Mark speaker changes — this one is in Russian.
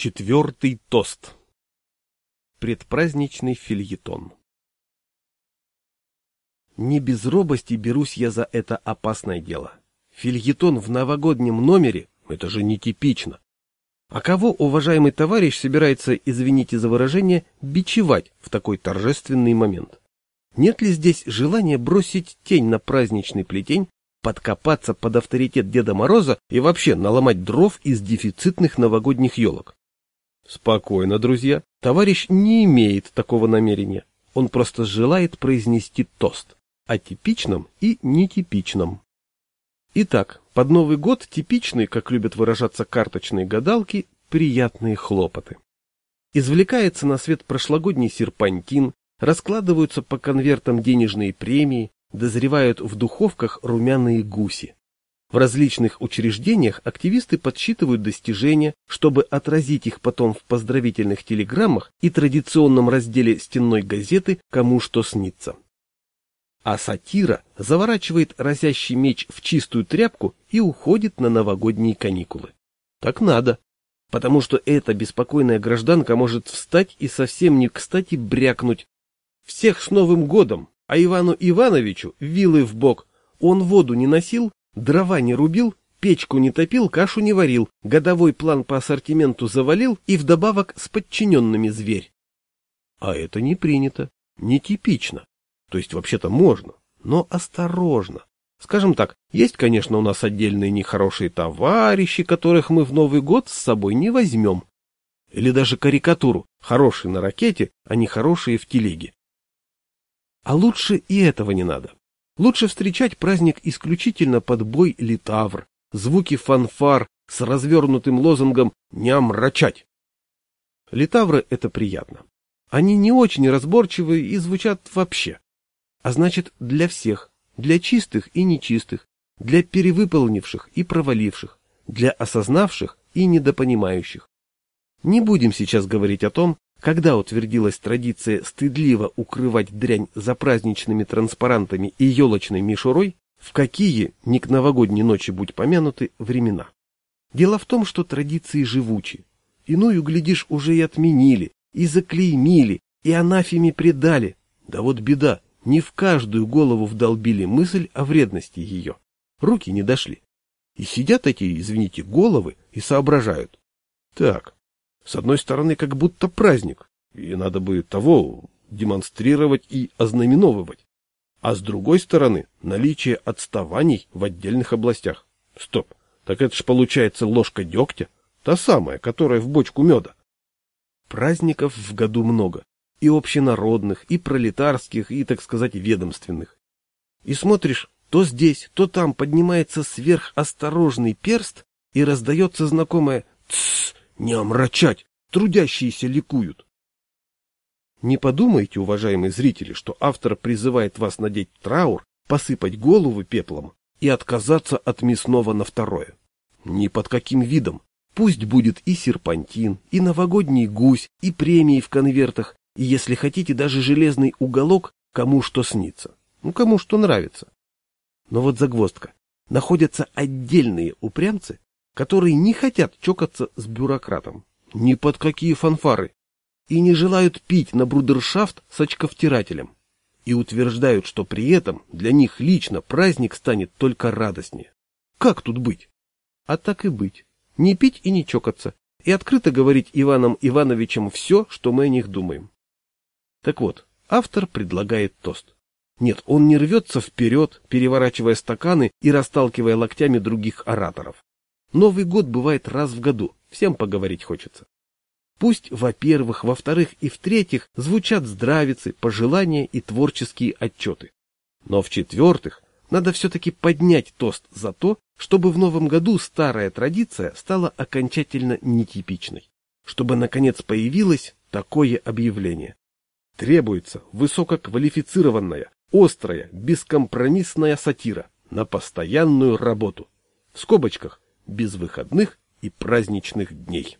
Speaker 1: Четвертый тост. Предпраздничный фильетон. Не без робости берусь я за это опасное дело. Фильетон в новогоднем номере — это же нетипично. А кого уважаемый товарищ собирается, извините за выражение, бичевать в такой торжественный момент? Нет ли здесь желания бросить тень на праздничный плетень, подкопаться под авторитет Деда Мороза и вообще наломать дров из дефицитных новогодних елок? Спокойно, друзья. Товарищ не имеет такого намерения. Он просто желает произнести тост. О типичном и нетипичном. Итак, под Новый год типичные, как любят выражаться карточные гадалки, приятные хлопоты. Извлекается на свет прошлогодний серпантин, раскладываются по конвертам денежные премии, дозревают в духовках румяные гуси. В различных учреждениях активисты подсчитывают достижения, чтобы отразить их потом в поздравительных телеграммах и традиционном разделе стенной газеты «Кому что снится». А сатира заворачивает разящий меч в чистую тряпку и уходит на новогодние каникулы. Так надо, потому что эта беспокойная гражданка может встать и совсем не кстати брякнуть. Всех с Новым годом, а Ивану Ивановичу вилы в бок. Он воду не носил, Дрова не рубил, печку не топил, кашу не варил, годовой план по ассортименту завалил и вдобавок с подчиненными зверь. А это не принято, нетипично. То есть вообще-то можно, но осторожно. Скажем так, есть, конечно, у нас отдельные нехорошие товарищи, которых мы в Новый год с собой не возьмем. Или даже карикатуру, хорошие на ракете, а не хорошие в телеге. А лучше и этого не надо. Лучше встречать праздник исключительно под бой литавр, звуки фанфар с развернутым лозунгом «Не омрачать». Литавры — это приятно. Они не очень разборчивы и звучат вообще. А значит, для всех, для чистых и нечистых, для перевыполнивших и проваливших, для осознавших и недопонимающих. Не будем сейчас говорить о том, когда утвердилась традиция стыдливо укрывать дрянь за праздничными транспарантами и елочной мишурой, в какие, не к новогодней ночи будь помянуты, времена? Дело в том, что традиции живучи. Иную, глядишь, уже и отменили, и заклеймили, и анафеме предали. Да вот беда, не в каждую голову вдолбили мысль о вредности ее. Руки не дошли. И сидят эти, извините, головы и соображают. Так, с одной стороны, как будто праздник, и надо бы того демонстрировать и ознаменовывать. А с другой стороны, наличие отставаний в отдельных областях. Стоп, так это ж получается ложка дегтя, та самая, которая в бочку меда. Праздников в году много, и общенародных, и пролетарских, и, так сказать, ведомственных. И смотришь, то здесь, то там поднимается сверхосторожный перст, и раздается знакомое «Тссс, не омрачать! Трудящиеся ликуют! Не подумайте, уважаемые зрители, что автор призывает вас надеть траур, посыпать голову пеплом и отказаться от мясного на второе. Ни под каким видом. Пусть будет и серпантин, и новогодний гусь, и премии в конвертах, и, если хотите, даже железный уголок, кому что снится. Ну, кому что нравится. Но вот загвоздка. Находятся отдельные упрямцы, которые не хотят чокаться с бюрократом, ни под какие фанфары, и не желают пить на брудершафт с очковтирателем, и утверждают, что при этом для них лично праздник станет только радостнее. Как тут быть? А так и быть. Не пить и не чокаться, и открыто говорить Иваном Ивановичем все, что мы о них думаем. Так вот, автор предлагает тост. Нет, он не рвется вперед, переворачивая стаканы и расталкивая локтями других ораторов. Новый год бывает раз в году, всем поговорить хочется. Пусть, во-первых, во-вторых и в-третьих звучат здравицы, пожелания и творческие отчеты. Но в-четвертых, надо все-таки поднять тост за то, чтобы в новом году старая традиция стала окончательно нетипичной. Чтобы, наконец, появилось такое объявление. Требуется высококвалифицированная, острая, бескомпромиссная сатира на постоянную работу. В скобочках без выходных и праздничных дней.